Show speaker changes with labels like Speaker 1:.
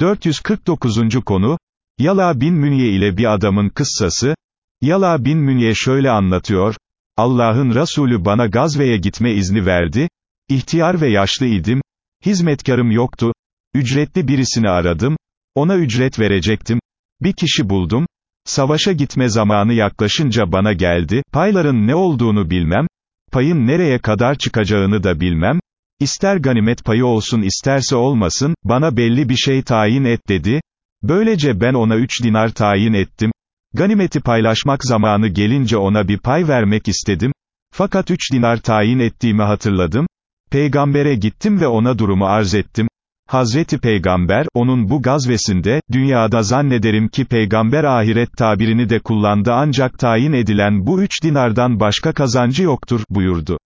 Speaker 1: 449. konu, Yala bin Münye ile bir adamın kıssası, Yala bin Münye şöyle anlatıyor, Allah'ın Resulü bana gazveye gitme izni verdi, ihtiyar ve yaşlı idim, hizmetkarım yoktu, ücretli birisini aradım, ona ücret verecektim, bir kişi buldum, savaşa gitme zamanı yaklaşınca bana geldi, payların ne olduğunu bilmem, payın nereye kadar çıkacağını da bilmem, ister ganimet payı olsun isterse olmasın, bana belli bir şey tayin et dedi, böylece ben ona üç dinar tayin ettim, ganimeti paylaşmak zamanı gelince ona bir pay vermek istedim, fakat üç dinar tayin ettiğimi hatırladım, peygambere gittim ve ona durumu arz ettim, Hazreti Peygamber, onun bu gazvesinde, dünyada zannederim ki peygamber ahiret tabirini de kullandı ancak tayin edilen bu üç dinardan başka kazancı yoktur, buyurdu.